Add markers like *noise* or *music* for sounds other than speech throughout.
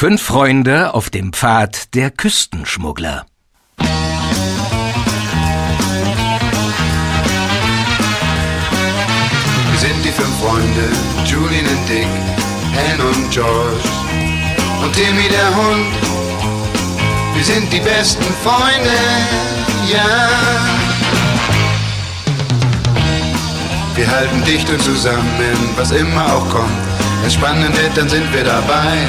Fünf Freunde auf dem Pfad der Küstenschmuggler. Wir sind die fünf Freunde, Julian und Dick, Anne und George und Timmy der Hund. Wir sind die besten Freunde, ja. Wir halten dicht und zusammen, was immer auch kommt. Wenn spannend wird, dann sind wir dabei.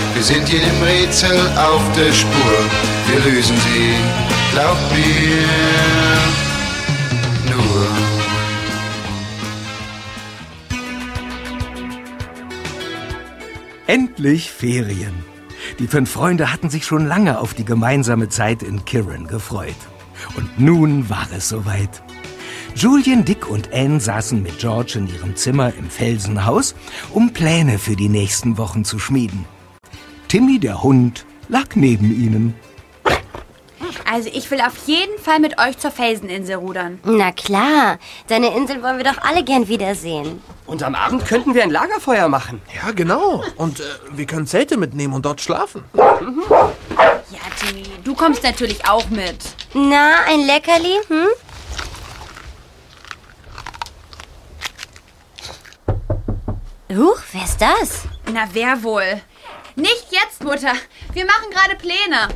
Wir sind jedem Rätsel auf der Spur, wir lösen sie, glaubt mir, nur. Endlich Ferien. Die fünf Freunde hatten sich schon lange auf die gemeinsame Zeit in Kirin gefreut. Und nun war es soweit. Julian, Dick und Anne saßen mit George in ihrem Zimmer im Felsenhaus, um Pläne für die nächsten Wochen zu schmieden. Timmy, der Hund, lag neben ihnen. Also ich will auf jeden Fall mit euch zur Felseninsel rudern. Na klar, deine Insel wollen wir doch alle gern wiedersehen. Und am Abend könnten wir ein Lagerfeuer machen. Ja, genau. Und äh, wir können Zelte mitnehmen und dort schlafen. Ja, Timmy, du kommst natürlich auch mit. Na, ein Leckerli, hm? Huch, wer ist das? Na, wer wohl? Nicht jetzt, Mutter. Wir machen gerade Pläne.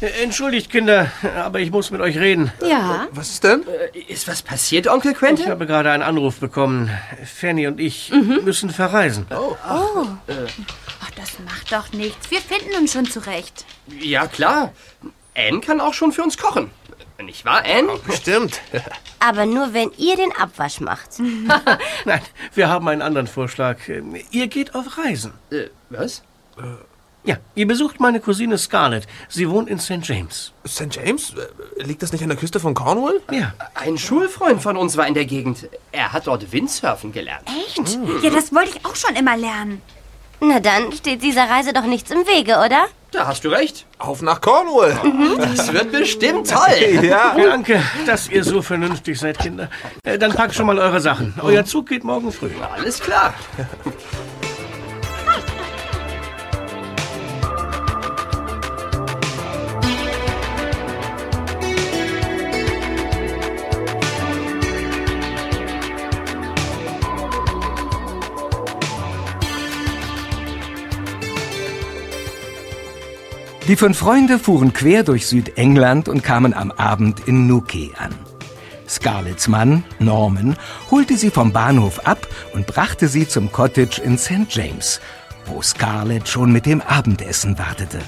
Äh, Entschuldigt, Kinder, aber ich muss mit euch reden. Ja. Was ist denn? Äh, Ist was passiert, Onkel Quentin? Ich habe gerade einen Anruf bekommen. Fanny und ich müssen verreisen. Ach, das macht doch nichts. Wir finden uns schon zurecht. Ja, klar. Anne kann auch schon für uns kochen. Nicht wahr, Anne? Stimmt. *laughs* Aber nur, wenn ihr den Abwasch macht. *laughs* Nein, wir haben einen anderen Vorschlag. Ihr geht auf Reisen. Äh, was? Ja, ihr besucht meine Cousine Scarlett. Sie wohnt in St. James. St. James? Äh, Liegt das nicht an der Küste von Cornwall? Ja. Ein Schulfreund von uns war in der Gegend. Er hat dort Windsurfen gelernt. Echt? Ja, das wollte ich auch schon immer lernen. Na dann steht dieser Reise doch nichts im Wege, oder? Da hast du recht. Auf nach Cornwall. Das wird bestimmt toll. *laughs* Ja. Danke, dass ihr so vernünftig seid, Kinder. Äh, Dann packt schon mal eure Sachen. Euer Zug geht morgen früh. Alles klar. Die fünf Freunde fuhren quer durch Südengland und kamen am Abend in Nuke an. Scarletts Mann, Norman, holte sie vom Bahnhof ab und brachte sie zum Cottage in St. James, wo Scarlett schon mit dem Abendessen wartete.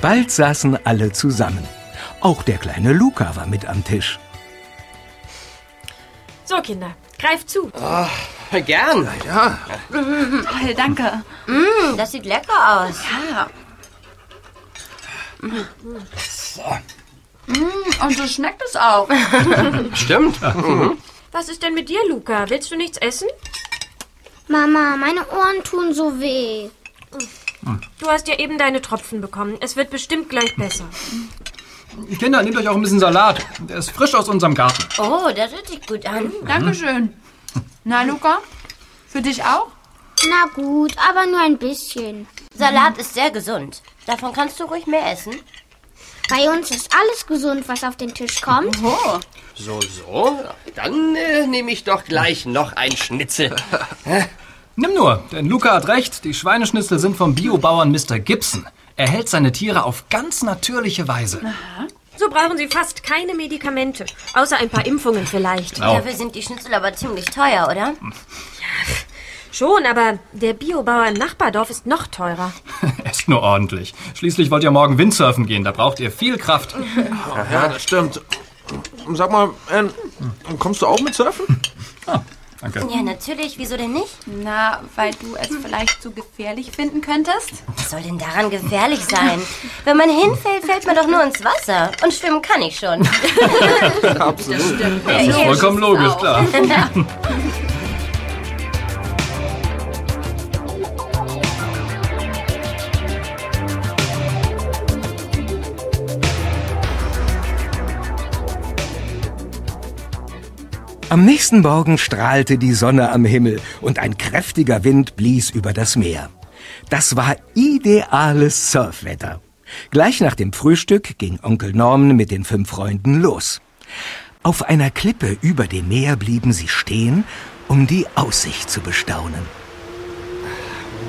Bald saßen alle zusammen. Auch der kleine Luca war mit am Tisch. So, Kinder, greift zu. Gern. Ja. Toll, danke. Hm, das sieht lecker aus. Ja. Mm, und so schmeckt es auch. *laughs* Stimmt. Was ist denn mit dir, Luca? Willst du nichts essen? Mama, meine Ohren tun so weh. Du hast ja eben deine Tropfen bekommen. Es wird bestimmt gleich besser. Kinder, nehmt euch auch ein bisschen Salat. Der ist frisch aus unserem Garten. Oh, das hört sich gut an. Dankeschön. Na, Luca? Für dich auch? Na gut, aber nur ein bisschen. Salat ist sehr gesund. Davon kannst du ruhig mehr essen. Bei uns ist alles gesund, was auf den Tisch kommt. Oh. So, so. Dann äh, nehme ich doch gleich noch ein Schnitzel. Nimm nur, denn Luca hat recht. Die Schweineschnitzel sind vom Biobauern Mr. Gibson. Er hält seine Tiere auf ganz natürliche Weise. So brauchen sie fast keine Medikamente. Außer ein paar Impfungen vielleicht. Oh. Dafür sind die Schnitzel aber ziemlich teuer, oder? Schon, aber der Biobauer im Nachbardorf ist noch teurer. *laughs* Esst nur ordentlich. Schließlich wollt ihr morgen Windsurfen gehen. Da braucht ihr viel Kraft. Ja, das stimmt. Sag mal, Ann, kommst du auch mit surfen? *laughs* Danke. Ja, natürlich. Wieso denn nicht? Na, weil du es vielleicht zu gefährlich finden könntest? Was soll denn daran gefährlich sein? Wenn man hinfällt, fällt man doch nur ins Wasser. Und schwimmen kann ich schon. *laughs* Absolut. Das ist vollkommen logisch, klar. Am nächsten Morgen strahlte die Sonne am Himmel und ein kräftiger Wind blies über das Meer. Das war ideales Surfwetter. Gleich nach dem Frühstück ging Onkel Norman mit den fünf Freunden los. Auf einer Klippe über dem Meer blieben sie stehen, um die Aussicht zu bestaunen.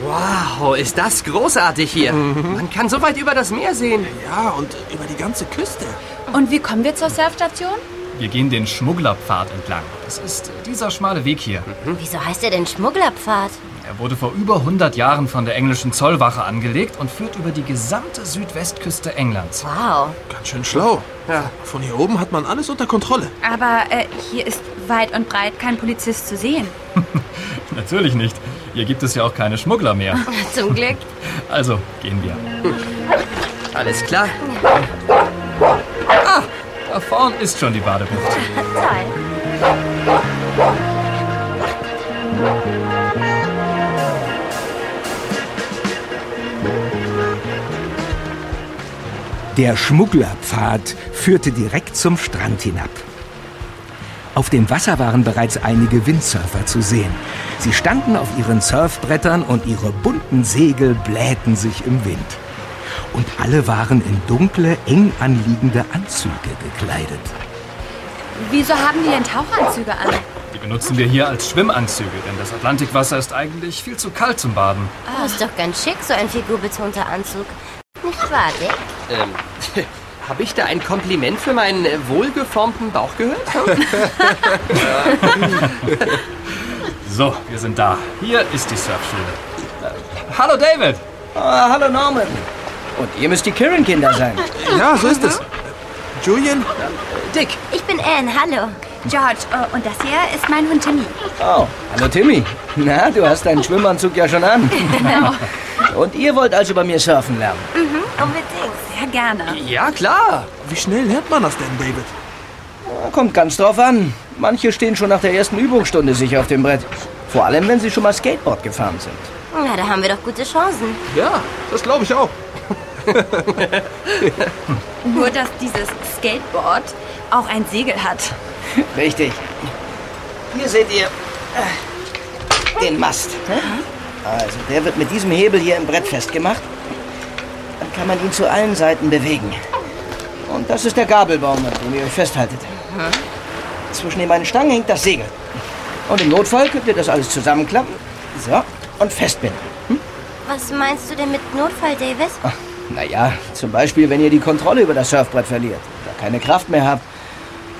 Wow, ist das großartig hier. Man kann so weit über das Meer sehen. Ja, und über die ganze Küste. Und wie kommen wir zur Surfstation? Wir gehen den Schmugglerpfad entlang. Das ist dieser schmale Weg hier. Wieso heißt er denn Schmugglerpfad? Er wurde vor über 100 Jahren von der englischen Zollwache angelegt und führt über die gesamte Südwestküste Englands. Wow. Ganz schön schlau. Ja. Von hier oben hat man alles unter Kontrolle. Aber äh, hier ist weit und breit kein Polizist zu sehen. *laughs* Natürlich nicht. Hier gibt es ja auch keine Schmuggler mehr. *laughs* Zum Glück. Also, gehen wir. Alles klar. Ah, da vorn ist schon die Badebucht. Toll. Der Schmugglerpfad führte direkt zum Strand hinab. Auf dem Wasser waren bereits einige Windsurfer zu sehen. Sie standen auf ihren Surfbrettern und ihre bunten Segel blähten sich im Wind. Und alle waren in dunkle, eng anliegende Anzüge gekleidet. Wieso haben die denn Tauchanzüge an? Die benutzen wir hier als Schwimmanzüge, denn das Atlantikwasser ist eigentlich viel zu kalt zum Baden. Oh, ist doch ganz schick, so ein figurbetonter Anzug. Nicht wahr, Dick? Ähm, *laughs* habe ich da ein Kompliment für meinen äh, wohlgeformten Bauch gehört? *laughs* So, wir sind da. Hier ist die Surfschule. Äh, hallo David! Ah, hallo Norman. Und ihr müsst die Kirin-Kinder sein. *laughs* Ja, so ist es. Julian? Dick. Ich bin Anne, hallo. George, äh, und das hier ist mein Hund Timmy. Oh, hallo Timmy. Na, du hast deinen Schwimmanzug ja schon an. *laughs* Genau. Und ihr wollt also bei mir surfen lernen? Mhm, unbedingt. Sehr gerne. Ja, klar. Wie schnell lernt man das denn, David? Kommt ganz drauf an. Manche stehen schon nach der ersten Übungsstunde sicher auf dem Brett. Vor allem, wenn sie schon mal Skateboard gefahren sind. Na, da haben wir doch gute Chancen. Ja, das glaube ich auch. *laughs* Nur, dass dieses Skateboard auch ein Segel hat. Richtig. Hier seht ihr äh, den Mast. Also, der wird mit diesem Hebel hier im Brett festgemacht. Dann kann man ihn zu allen Seiten bewegen. Und das ist der Gabelbaum, an dem ihr euch festhaltet. Zwischen den beiden Stangen hängt das Segel. Und im Notfall könnt ihr das alles zusammenklappen. So, und festbinden. Was meinst du denn mit Notfall, David? Naja, zum Beispiel, wenn ihr die Kontrolle über das Surfbrett verliert oder keine Kraft mehr habt.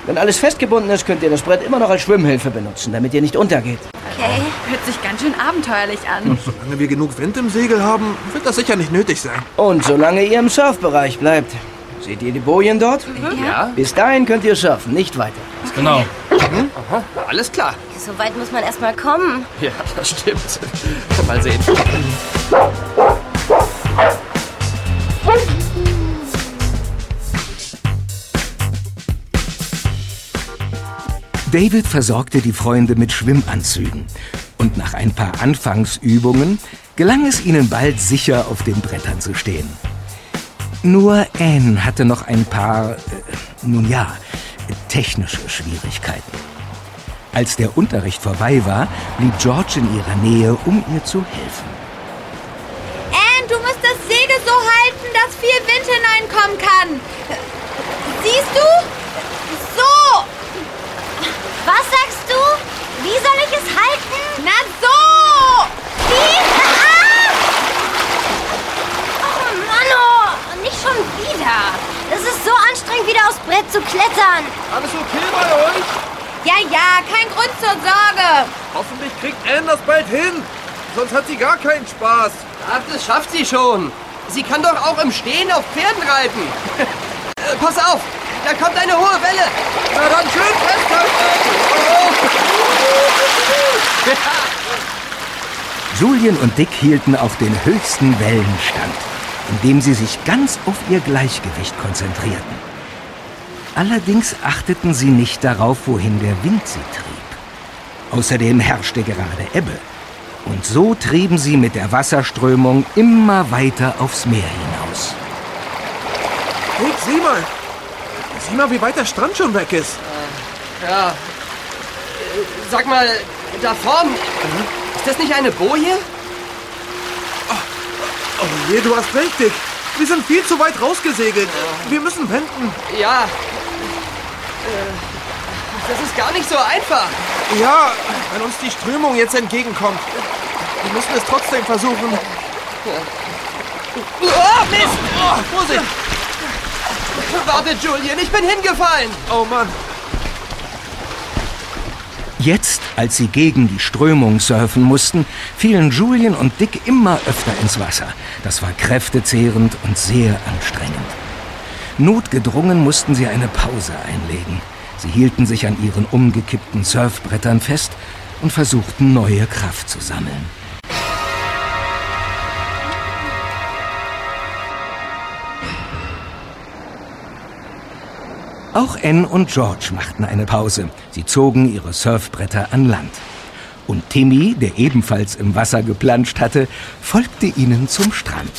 Wenn alles festgebunden ist, könnt ihr das Brett immer noch als Schwimmhilfe benutzen, damit ihr nicht untergeht. Okay. Hört sich ganz schön abenteuerlich an. Solange wir genug Wind im Segel haben, wird das sicher nicht nötig sein. Und solange ihr im Surfbereich bleibt. Seht ihr die Bojen dort? Ja, Bis dahin könnt ihr surfen, nicht weiter. Genau. alles klar. So weit muss man erstmal kommen. Ja, das stimmt. Mal sehen. David versorgte die Freunde mit Schwimmanzügen. Und nach ein paar Anfangsübungen gelang es ihnen bald sicher auf den Brettern zu stehen. Nur Anne hatte noch ein paar, äh, nun ja, technische Schwierigkeiten. Als der Unterricht vorbei war, blieb George in ihrer Nähe, um ihr zu helfen. Anne, du musst das Segel so halten, dass viel Wind hineinkommen kann. Siehst du? Was sagst du? Wie soll ich es halten? Na so! Wie? Ah! Oh, Mann, nicht schon wieder. Das ist so anstrengend, wieder aufs Brett zu klettern. Alles okay bei euch? Ja, ja, kein Grund zur Sorge. Hoffentlich kriegt Anne das bald hin. Sonst hat sie gar keinen Spaß. Ach, das schafft sie schon. Sie kann doch auch im Stehen auf Pferden reiten. Äh, *laughs* Pass auf, da kommt eine hohe Welle. Na dann schön festhalten. Julian und Dick hielten auf den höchsten Wellen stand, indem sie sich ganz auf ihr Gleichgewicht konzentrierten. Allerdings achteten sie nicht darauf, wohin der Wind sie trieb. Außerdem herrschte gerade Ebbe. Und so trieben sie mit der Wasserströmung immer weiter aufs Meer hinaus. Hey, sieh mal. Mal, wie weit der Strand schon weg ist. Ja. Äh, Sag mal, da vorn, ist das nicht eine Boje? Oh je, du hast recht, Dick. Wir sind viel zu weit rausgesegelt. Wir müssen wenden. Ja. Äh, Das ist gar nicht so einfach. Ja, wenn uns die Strömung jetzt entgegenkommt. Wir müssen es trotzdem versuchen. Oh, Mist! Oh, Vorsicht! Warte, Julian, ich bin hingefallen. Oh Mann. Jetzt, als sie gegen die Strömung surfen mussten, fielen Julian und Dick immer öfter ins Wasser. Das war kräftezehrend und sehr anstrengend. Notgedrungen mussten sie eine Pause einlegen. Sie hielten sich an ihren umgekippten Surfbrettern fest und versuchten neue Kraft zu sammeln. Auch Anne und George machten eine Pause. Sie zogen ihre Surfbretter an Land. Und Timmy, der ebenfalls im Wasser geplanscht hatte, folgte ihnen zum Strand.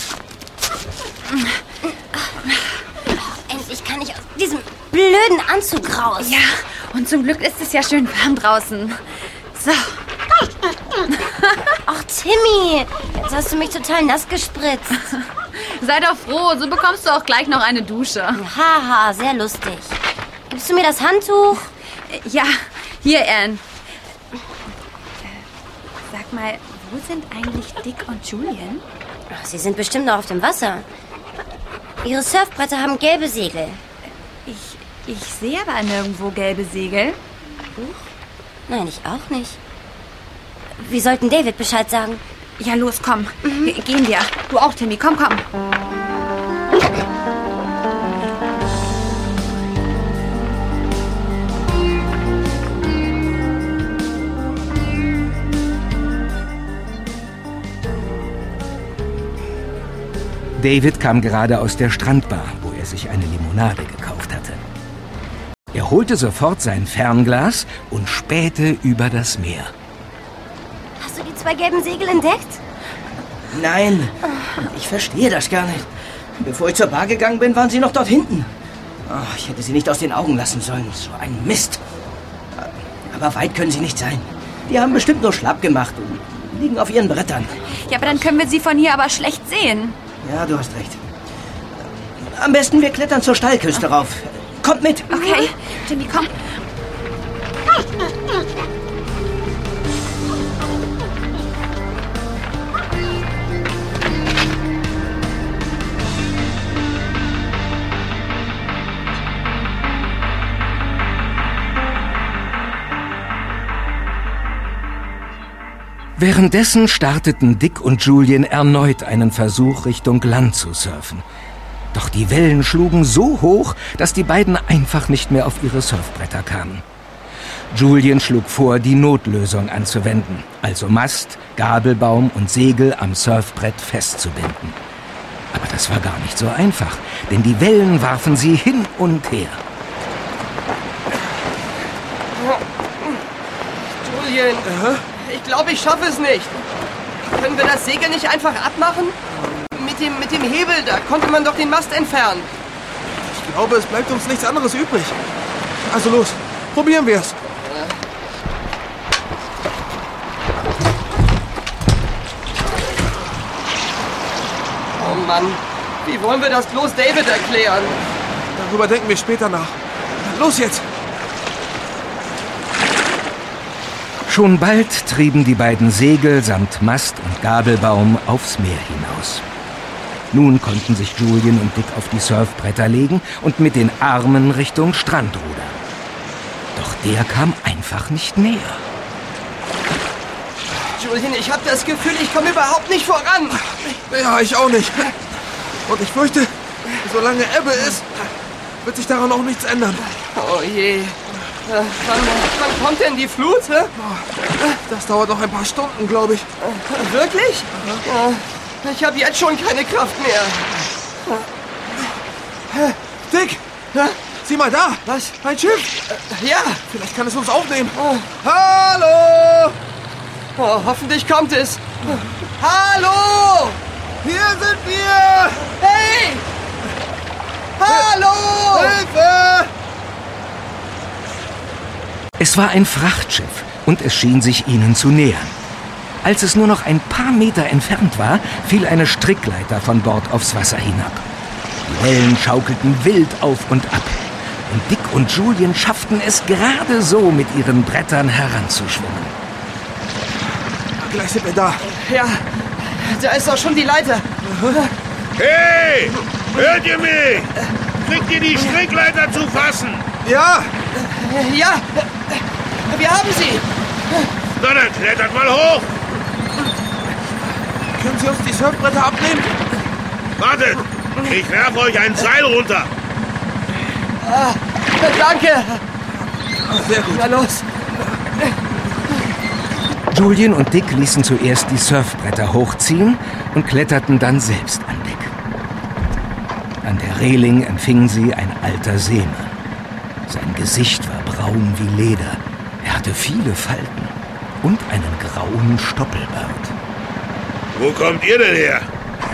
Endlich kann ich aus diesem blöden Anzug raus. Ja, und zum Glück ist es ja schön warm draußen. So. *laughs* Ach, Timmy, jetzt hast du mich total nass gespritzt. *laughs* Sei doch froh, so bekommst du auch gleich noch eine Dusche. Haha, sehr lustig. Gibst du mir das Handtuch? Ja, hier, Anne. Sag mal, wo sind eigentlich Dick und Julian? Ach, Sie sind bestimmt noch auf dem Wasser. Ihre Surfbretter haben gelbe Segel. Ich, ich sehe aber nirgendwo gelbe Segel. Nein, ich auch nicht. Wir sollten David Bescheid sagen. Ja, los, komm. Ge- Gehen wir. Du auch, Timmy. Komm, komm. David kam gerade aus der Strandbar, wo er sich eine Limonade gekauft hatte. Er holte sofort sein Fernglas und spähte über das Meer. Zwei gelben Segel entdeckt? Nein, ich verstehe das gar nicht. Bevor ich zur Bar gegangen bin, waren sie noch dort hinten. Oh, ich hätte sie nicht aus den Augen lassen sollen. So ein Mist. Aber weit können sie nicht sein. Die haben bestimmt nur schlapp gemacht und liegen auf ihren Brettern. Ja, aber dann können wir sie von hier aber schlecht sehen. Ja, du hast recht. Am besten wir klettern zur Steilküste rauf. Kommt mit. Okay, Timmy, komm. Währenddessen starteten Dick und Julian erneut einen Versuch, Richtung Land zu surfen. Doch die Wellen schlugen so hoch, dass die beiden einfach nicht mehr auf ihre Surfbretter kamen. Julian schlug vor, die Notlösung anzuwenden, also Mast, Gabelbaum und Segel am Surfbrett festzubinden. Aber das war gar nicht so einfach, denn die Wellen warfen sie hin und her. Julian, ich glaube, ich schaffe es nicht. Können wir das Segel nicht einfach abmachen? Mit dem, mit dem Hebel, da konnte man doch den Mast entfernen. Ich glaube, es bleibt uns nichts anderes übrig. Also los, probieren wir es. Oh Mann, wie wollen wir das bloß David erklären? Darüber denken wir später nach. Los jetzt! Schon bald trieben die beiden Segel samt Mast und Gabelbaum aufs Meer hinaus. Nun konnten sich Julian und Dick auf die Surfbretter legen und mit den Armen Richtung Strand rudern. Doch der kam einfach nicht näher. Julian, ich habe das Gefühl, ich komme überhaupt nicht voran. Ja, ich auch nicht. Und ich fürchte, solange Ebbe ist, wird sich daran auch nichts ändern. Oh je. Äh, wann, wann kommt denn die Flut? Hä? Das dauert noch ein paar Stunden, glaube ich. Äh, wirklich? Äh, ich habe jetzt schon keine Kraft mehr. Dick! Sieh mal da! Was? Ein Schiff! Ja! Vielleicht kann es uns aufnehmen. Hallo! Oh, hoffentlich kommt es. Hallo! Hier sind wir! Hey! Hallo! Hilfe! Es war ein Frachtschiff und es schien sich ihnen zu nähern. Als es nur noch ein paar Meter entfernt war, fiel eine Strickleiter von Bord aufs Wasser hinab. Die Wellen schaukelten wild auf und ab. Und Dick und Julien schafften es gerade so, mit ihren Brettern heranzuschwimmen. Gleich sind wir da. Ja, da ist auch schon die Leiter. Hey! Hört ihr mich? Kriegt ihr die Strickleiter zu fassen? Ja! Ja! Wir haben sie! Na dann klettert mal hoch! Können Sie uns die Surfbretter abnehmen? Wartet! Ich werfe euch ein Seil runter! Ah, danke! Sehr gut. Na los! Julien und Dick ließen zuerst die Surfbretter hochziehen und kletterten dann selbst an Deck. An der Reling empfing sie ein alter Seemann. Sein Gesicht war braun wie Leder. Er hatte viele Falten und einen grauen Stoppelbart. Wo kommt ihr denn her?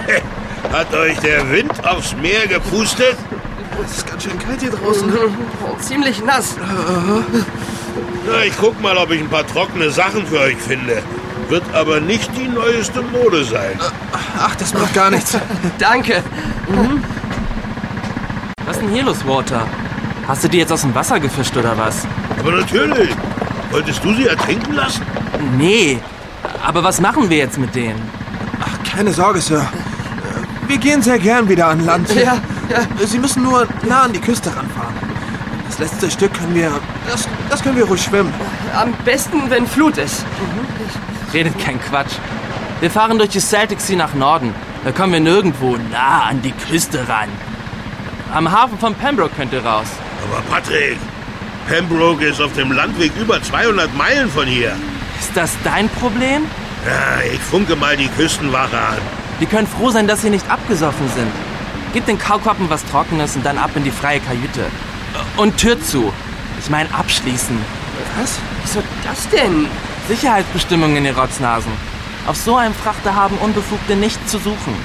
*laughs* Hat euch der Wind aufs Meer gepustet? Es ist ganz schön kalt hier draußen. Ziemlich nass. Na, ich guck mal, ob ich ein paar trockene Sachen für euch finde. Wird aber nicht die neueste Mode sein. Ach, das macht gar nichts. Danke. Mhm. Was ist denn hier los, Walter? Hast du die jetzt aus dem Wasser gefischt oder was? Aber natürlich. Wolltest du sie ertrinken lassen? Nee. Aber was machen wir jetzt mit denen? Ach, keine Sorge, Sir. Wir gehen sehr gern wieder an Land. Ja, ja. Sie müssen nur nah an die Küste ranfahren. Das letzte Stück können wir. Das, das können wir ruhig schwimmen. Am besten, wenn Flut ist. Redet kein Quatsch. Wir fahren durch die Celtic Sea nach Norden. Da kommen wir nirgendwo nah an die Küste ran. Am Hafen von Pembroke könnt ihr raus. Aber Patrick, Pembroke ist auf dem Landweg über 200 Meilen von hier. Ist das dein Problem? Ja, ich funke mal die Küstenwache an. Die können froh sein, dass sie nicht abgesoffen sind. Gib den Kaulquappen was Trockenes und dann ab in die freie Kajüte. Und Tür zu. Ich meine abschließen. Was? Wieso das denn? Sicherheitsbestimmungen, ihr Rotznasen. Auf so einem Frachter haben Unbefugte nichts zu suchen.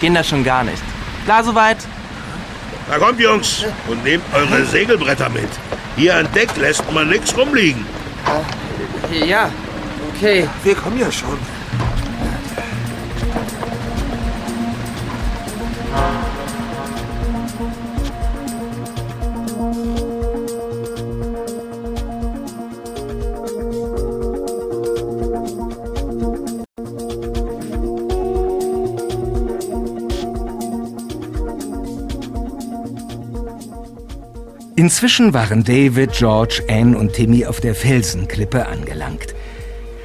Gehen da schon gar nicht. Klar soweit? Na kommt, Jungs, und nehmt eure Segelbretter mit. Hier an Deck lässt man nichts rumliegen. Ja, okay. Wir kommen ja schon. Inzwischen waren David, George, Anne und Timmy auf der Felsenklippe angelangt.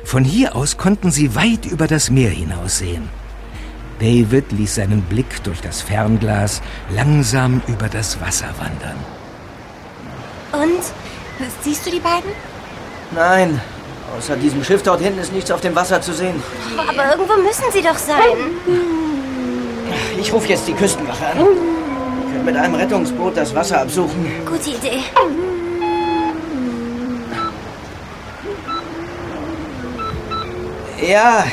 Von hier aus konnten sie weit über das Meer hinaussehen. David ließ seinen Blick durch das Fernglas langsam über das Wasser wandern. Und? Siehst du die beiden? Nein. Außer diesem Schiff dort hinten ist nichts auf dem Wasser zu sehen. Aber irgendwo müssen sie doch sein. Ich rufe jetzt die Küstenwache an. Mit einem Rettungsboot das Wasser absuchen. Gute Idee. Ja,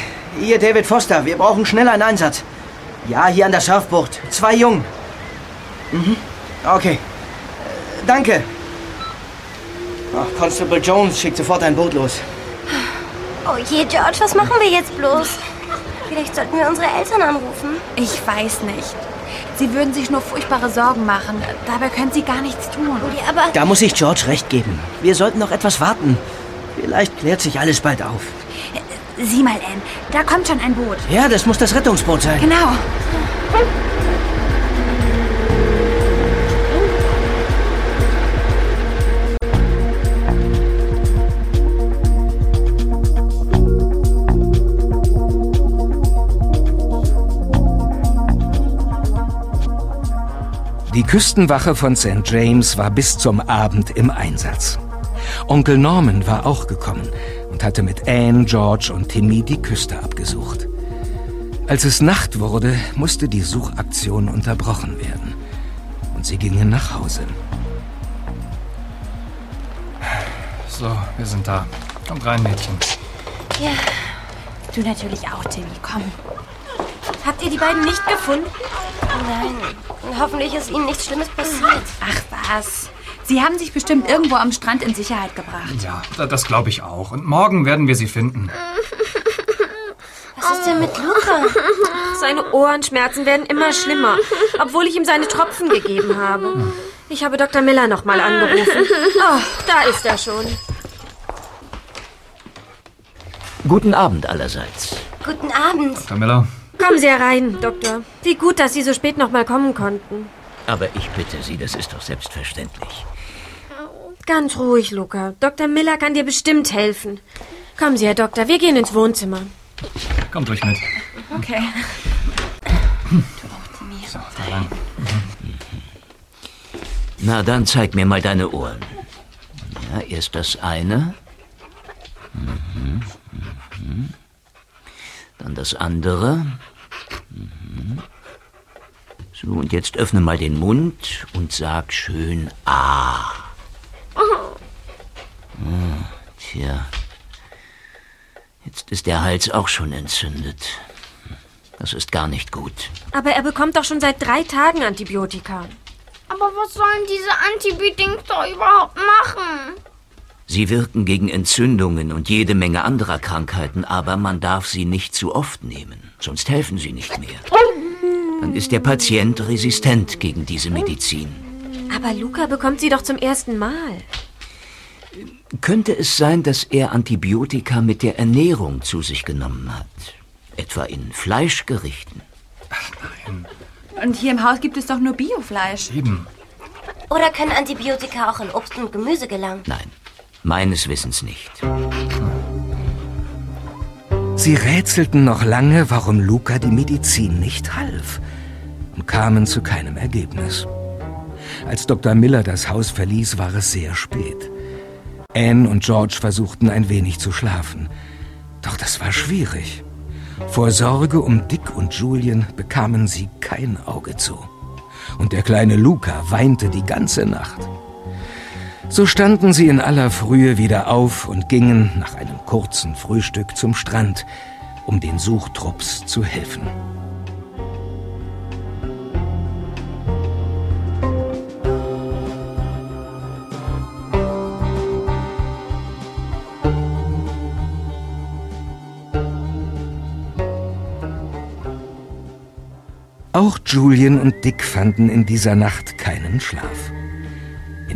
hier David Foster. Wir brauchen schnell einen Einsatz. Ja, hier an der Surfbucht. Zwei Jungen. Mhm. Okay. Äh, danke. Ach, Constable Jones schickt sofort ein Boot los. Oh je, George, was machen wir jetzt bloß? Vielleicht sollten wir unsere Eltern anrufen. Ich weiß nicht. Sie würden sich nur furchtbare Sorgen machen. Dabei können sie gar nichts tun. Rudi, aber Da muss ich George recht geben. Wir sollten noch etwas warten. Vielleicht klärt sich alles bald auf. sieh mal, Anne, da kommt schon ein Boot. Ja, das muss das Rettungsboot sein. Genau. Die Küstenwache von St. James war bis zum Abend im Einsatz. Onkel Norman war auch gekommen und hatte mit Anne, George und Timmy die Küste abgesucht. Als es Nacht wurde, musste die Suchaktion unterbrochen werden. Und sie gingen nach Hause. So, wir sind da. Kommt rein, Mädchen. Ja, du natürlich auch, Timmy. Komm. Habt ihr die beiden nicht gefunden? Nein. Hoffentlich ist ihnen nichts Schlimmes passiert. Ach was. Sie haben sich bestimmt irgendwo am Strand in Sicherheit gebracht. Ja, da- das glaube ich auch. Und morgen werden wir sie finden. Was ist denn mit Luca? Seine Ohrenschmerzen werden immer schlimmer, obwohl ich ihm seine Tropfen gegeben habe. Ich habe Dr. Miller nochmal angerufen. Oh, da ist er schon. Guten Abend allerseits. Guten Abend. Dr. Miller, Kommen Sie herein, Doktor. Wie gut, dass Sie so spät nochmal kommen konnten. Aber ich bitte Sie, das ist doch selbstverständlich. Ganz ruhig, Luca. Dr. Miller kann dir bestimmt helfen. Kommen Sie, Herr Doktor, wir gehen ins Wohnzimmer. kommt ruhig mit. Okay. So, da rein. Na, dann zeig mir mal deine Ohren. Ja, erst das eine. Mhm, mhm. Dann das andere. Mhm. So, und jetzt öffne mal den Mund und sag schön A. Ah, tja. Jetzt ist der Hals auch schon entzündet. Das ist gar nicht gut. Aber er bekommt doch schon seit drei Tagen Antibiotika. Aber was sollen diese Antibiotika überhaupt machen? Sie wirken gegen Entzündungen und jede Menge anderer Krankheiten, aber man darf sie nicht zu oft nehmen, sonst helfen sie nicht mehr. Dann ist der Patient resistent gegen diese Medizin. Aber Luca bekommt sie doch zum ersten Mal. Könnte es sein, dass er Antibiotika mit der Ernährung zu sich genommen hat? Etwa in Fleischgerichten? Und hier im Haus gibt es doch nur Biofleisch. Eben. Oder können Antibiotika auch in Obst und Gemüse gelangen? Nein, meines Wissens nicht. Sie rätselten noch lange, warum Luca die Medizin nicht half und kamen zu keinem Ergebnis. Als Dr. Miller das Haus verließ, war es sehr spät. Anne und George versuchten ein wenig zu schlafen. Doch das war schwierig. Vor Sorge um Dick und Julian bekamen sie kein Auge zu. Und der kleine Luca weinte die ganze Nacht. So standen sie in aller Frühe wieder auf und gingen nach einem kurzen Frühstück zum Strand, um den Suchtrupps zu helfen. Auch Julian und Dick fanden in dieser Nacht keinen Schlaf.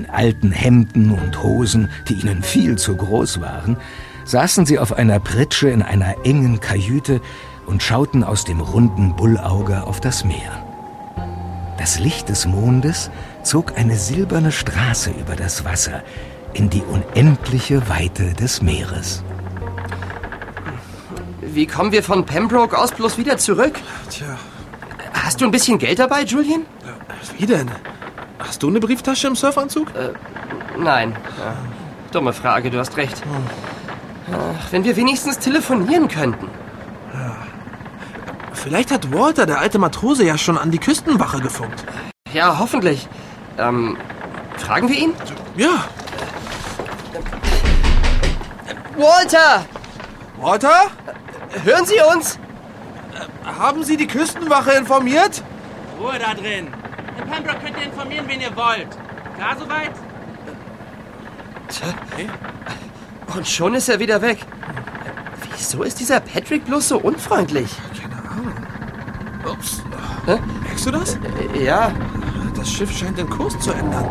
In alten Hemden und Hosen, die ihnen viel zu groß waren, saßen sie auf einer Pritsche in einer engen Kajüte und schauten aus dem runden Bullauge auf das Meer. Das Licht des Mondes zog eine silberne Straße über das Wasser in die unendliche Weite des Meeres. Wie kommen wir von Pembroke aus bloß wieder zurück? Tja. Hast du ein bisschen Geld dabei, Julian? Wie denn? Hast du eine Brieftasche im Surfanzug? Äh, nein. Ja. Dumme Frage, du hast recht. Ach, wenn wir wenigstens telefonieren könnten. Vielleicht hat Walter, der alte Matrose, ja schon an die Küstenwache gefunkt. Ja, hoffentlich. Ähm, fragen wir ihn? Ja. Walter! Walter? Hören Sie uns? Haben Sie die Küstenwache informiert? Ruhe da drin. Pembroke könnt ihr informieren, wen ihr wollt. Klar soweit? Tja. Und schon ist er wieder weg. Wieso ist dieser Patrick bloß so unfreundlich? Ups. Hä? Merkst du das? Ja. Das Schiff scheint den Kurs zu ändern.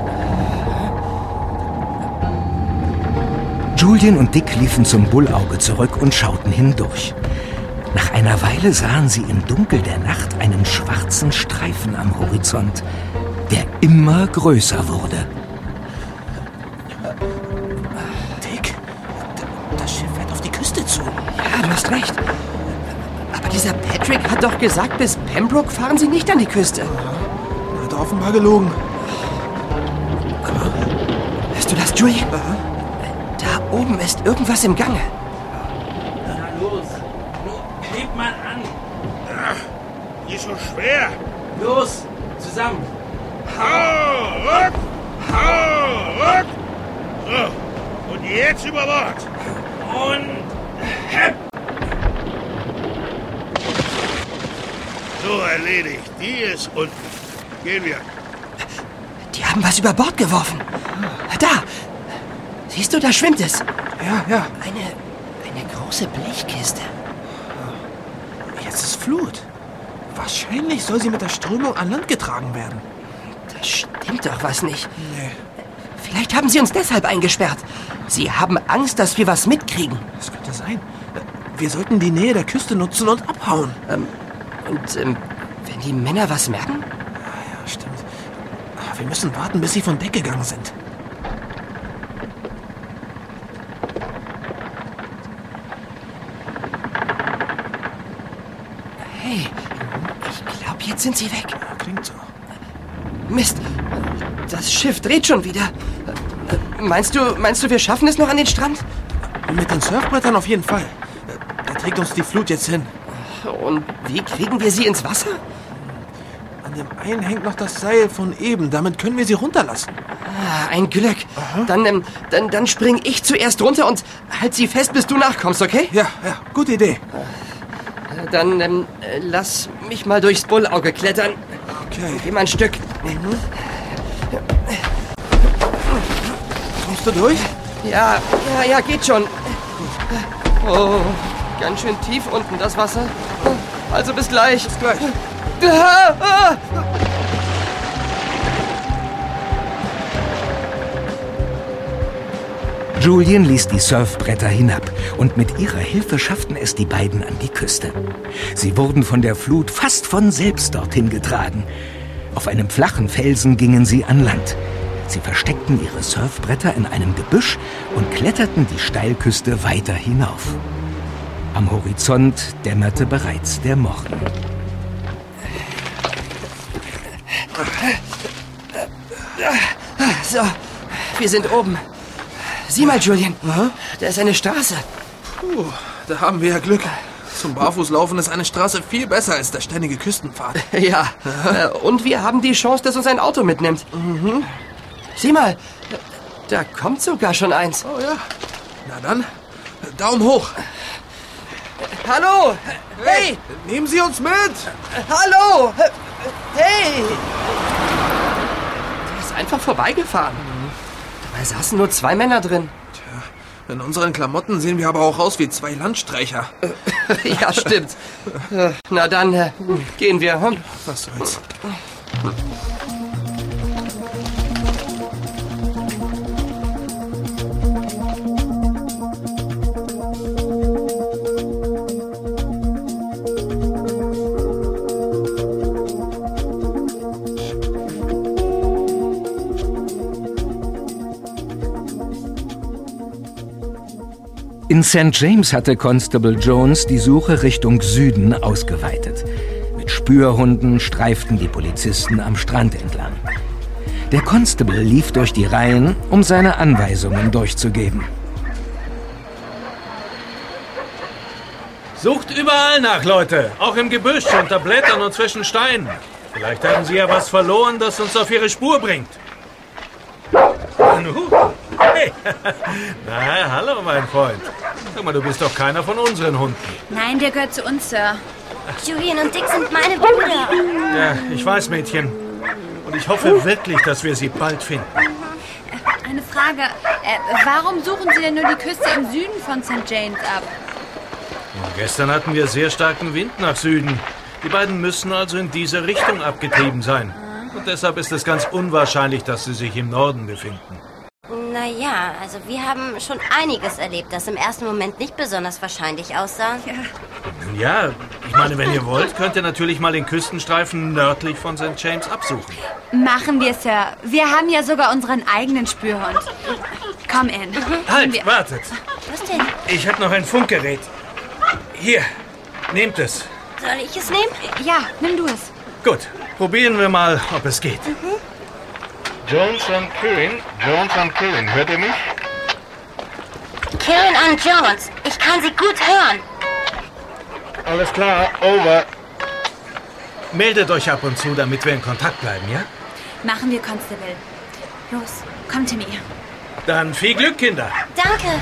Julian und Dick liefen zum Bullauge zurück und schauten hindurch. Nach einer Weile sahen sie im Dunkel der Nacht einen schwarzen Streifen am Horizont, der immer größer wurde. Dick, das Schiff fährt auf die Küste zu. Ja, du hast recht. Aber dieser Patrick hat doch gesagt, bis Pembroke fahren sie nicht an die Küste. Er hat offenbar gelogen. Hörst du das, Julie? Da oben ist irgendwas im Gange. Na los. Heb mal an. Nicht so schwer. Los, zusammen. Hau ab! Hau ab! So, und jetzt über Bord. Und hepp. So, erledigt. Die ist unten. Gehen wir. Die haben was über Bord geworfen. Da! Siehst du, da schwimmt es. Ja, ja. Eine, eine große Blechkiste. Jetzt ist Flut. Wahrscheinlich soll sie mit der Strömung an Land getragen werden. Da stimmt doch was nicht. Nee. Vielleicht haben sie uns deshalb eingesperrt. Sie haben Angst, dass wir was mitkriegen. Das könnte sein. Wir sollten die Nähe der Küste nutzen und abhauen. Ähm, und ähm, wenn die Männer was merken? Ja, stimmt. Wir müssen warten, bis sie von Deck gegangen sind. Hey, ich glaube, jetzt sind sie weg. Klingt so. Mist, das Schiff dreht schon wieder. Meinst du, meinst du, wir schaffen es noch an den Strand? Mit den Surfbrettern auf jeden Fall. Da trägt uns die Flut jetzt hin. Und wie kriegen wir sie ins Wasser? An dem einen hängt noch das Seil von eben. Damit können wir sie runterlassen. Ah, ein Glück. Dann, ähm, dann, dann spring ich zuerst runter und halt sie fest, bis du nachkommst, okay? Ja, ja, gute Idee. Dann ähm, äh, lass mich mal durchs Bullauge klettern. Okay. Geh mal ein Stück. Kommst du durch? Ja, ja, ja, geht schon. Oh, ganz schön tief unten das Wasser. Also bis gleich. Bis gleich. Ah, ah. Julian ließ die Surfbretter hinab und mit ihrer Hilfe schafften es die beiden an die Küste. Sie wurden von der Flut fast von selbst dorthin getragen. Auf einem flachen Felsen gingen sie an Land. Sie versteckten ihre Surfbretter in einem Gebüsch und kletterten die Steilküste weiter hinauf. Am Horizont dämmerte bereits der Morgen. So, wir sind oben. Sieh mal, Julian. Da ist eine Straße. Puh, da haben wir ja Glück. Zum Barfußlaufen ist eine Straße viel besser als der ständige Küstenpfad. *laughs* Ja. Äh, Und wir haben die Chance, dass uns ein Auto mitnimmt. Mhm. Sieh mal, da kommt sogar schon eins. Oh ja. Na dann, Daumen hoch. Hallo! Hey! Nehmen Sie uns mit! Hallo! Hey! Der ist einfach vorbeigefahren. Dabei saßen nur zwei Männer drin. In unseren Klamotten sehen wir aber auch aus wie zwei Landstreicher. ja, stimmt. Äh, Na dann, äh, gehen wir. Hm? Was soll's. St. James hatte Constable Jones die Suche Richtung Süden ausgeweitet. Mit Spürhunden streiften die Polizisten am Strand entlang. Der Constable lief durch die Reihen, um seine Anweisungen durchzugeben. Sucht überall nach, Leute. Auch im Gebüsch, unter Blättern und zwischen Steinen. Vielleicht haben Sie ja was verloren, das uns auf Ihre Spur bringt. *laughs* Na, hallo, mein Freund. Sag mal, du bist doch keiner von unseren Hunden. Nein, der gehört zu uns, Sir. Julian und Dick sind meine Brüder. Ja, ich weiß, Mädchen. Und ich hoffe wirklich, dass wir sie bald finden. Eine Frage. Äh, warum suchen Sie denn nur die Küste im Süden von St. James ab? Gestern hatten wir sehr starken Wind nach Süden. Die beiden müssen also in diese Richtung abgetrieben sein. Und deshalb ist es ganz unwahrscheinlich, dass sie sich im Norden befinden. Naja, also wir haben schon einiges erlebt, das im ersten Moment nicht besonders wahrscheinlich aussah. Ja. Ja, ich meine, wenn ihr wollt, könnt ihr natürlich mal den Küstenstreifen nördlich von St. James absuchen. Machen wir, Sir. Wir haben ja sogar unseren eigenen Spürhund. Komm, Anne. Halt, Wir- wartet. Was denn? Ich habe noch ein Funkgerät. Hier, nehmt es. Soll ich es nehmen? Ja, nimm du es. Gut, probieren wir mal, ob es geht. Jones und Kirin, Jones und Kirin, hört ihr mich? Karen an Jones. Ich kann Sie gut hören. Alles klar, over. Meldet euch ab und zu, damit wir in Kontakt bleiben, ja? Machen wir, Constable. Los, komm, Timmy. Dann viel Glück, Kinder. Danke.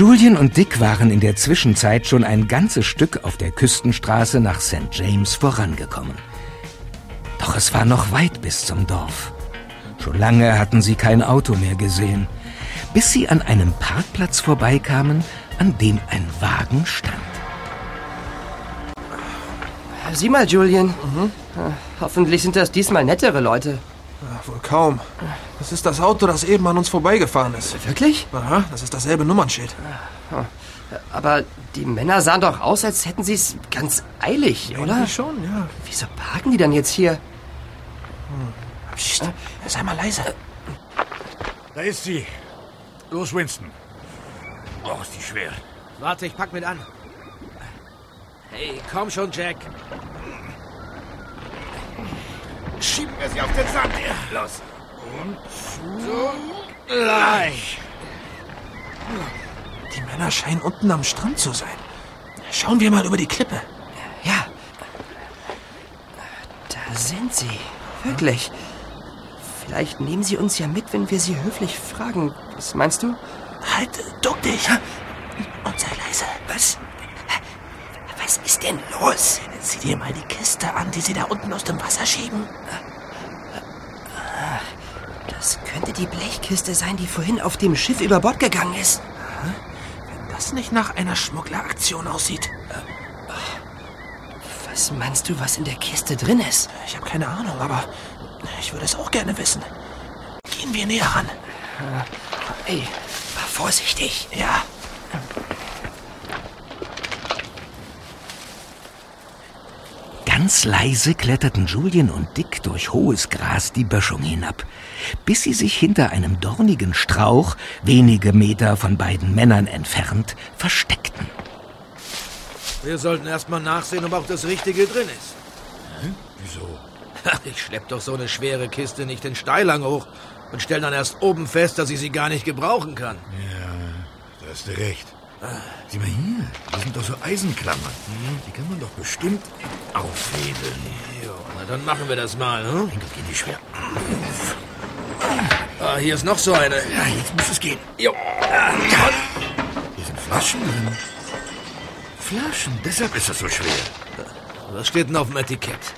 Julian und Dick waren in der Zwischenzeit schon ein ganzes Stück auf der Küstenstraße nach St. James vorangekommen. Doch es war noch weit bis zum Dorf. Schon lange hatten sie kein Auto mehr gesehen, bis sie an einem Parkplatz vorbeikamen, an dem ein Wagen stand. Sieh mal, Julian. Ah, Hoffentlich sind das diesmal nettere Leute. Ja, wohl kaum. Das ist das Auto, das eben an uns vorbeigefahren ist. Wirklich? Aha, das ist dasselbe Nummernschild. Ah, Aber die Männer sahen doch aus, als hätten sie es ganz eilig, oder? Irgendwie schon, ja. Wieso parken die dann jetzt hier? Psst, sei mal leise. Da ist sie. Los, Winston. Oh, ist die schwer. Warte, ich pack mit an. Hey, komm schon, Jack. Schieben wir sie auf den Sand. Ja, los. Und so gleich. Die Männer scheinen unten am Strand zu sein. Schauen wir mal über die Klippe. Ja. Da sind sie. Wirklich. Vielleicht nehmen sie uns ja mit, wenn wir sie höflich fragen. Was meinst du? Halt, duck dich. Und sei leise. Was? Was ist denn los? Sieh dir mal die Kiste an, die sie da unten aus dem Wasser schieben. Das könnte die Blechkiste sein, die vorhin auf dem Schiff über Bord gegangen ist. Wenn das nicht nach einer Schmuggleraktion aussieht. Was meinst du, was in der Kiste drin ist? Ich habe keine Ahnung, aber ich würde es auch gerne wissen. Gehen wir näher ran. Ey, war vorsichtig. Ja. Ganz leise kletterten Julian und Dick durch hohes Gras die Böschung hinab, bis sie sich hinter einem dornigen Strauch, wenige Meter von beiden Männern entfernt, versteckten. Wir sollten erstmal nachsehen, ob auch das Richtige drin ist. Wieso? Ich schlepp doch so eine schwere Kiste nicht den Steilang hoch und stell dann erst oben fest, dass ich sie gar nicht gebrauchen kann. Ja, da hast du recht. Sieh mal hier, das sind doch so Eisenklammern. Die kann man doch bestimmt aufhebeln. Jo, na dann machen wir das mal, hm? Mein Gott, gehen die schwer. Ah, hier ist noch so eine. Ja, jetzt muss es gehen. Jo. Hier sind Flaschen drin. Flaschen, deshalb ist das so schwer. Was steht denn auf dem Etikett?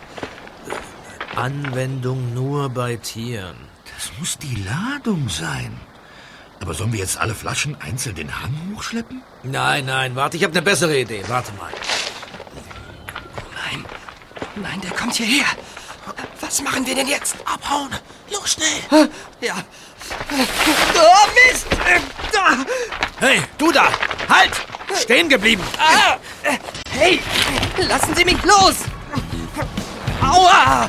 Anwendung nur bei Tieren. Das muss die Ladung sein. Aber sollen wir jetzt alle Flaschen einzeln den Hang hochschleppen? Nein, nein, warte, ich habe eine bessere Idee. Warte mal. Nein, nein, der kommt hierher. Was machen wir denn jetzt? Abhauen. Los, schnell. Ja. Oh, Mist! Hey, du da! Halt! Stehen geblieben! Ah! Hey, lassen Sie mich los! Aua!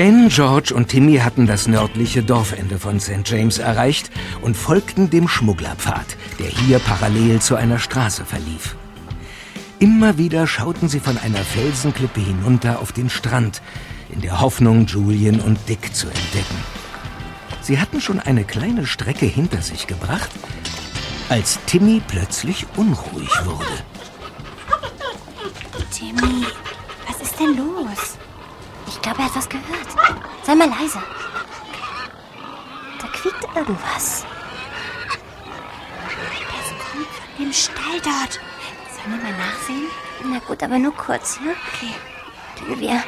Anne, George und Timmy hatten das nördliche Dorfende von St. James erreicht und folgten dem Schmugglerpfad, der hier parallel zu einer Straße verlief. Immer wieder schauten sie von einer Felsenklippe hinunter auf den Strand, in der Hoffnung, Julian und Dick zu entdecken. Sie hatten schon eine kleine Strecke hinter sich gebracht, als Timmy plötzlich unruhig wurde. Timmy, was ist denn los? Ich glaube, er hat was gehört. Sei mal leise. Da quiekt irgendwas. Das kommt von dem Stall dort. Sollen wir mal nachsehen? Na gut, aber nur kurz, ja? Okay. Wir.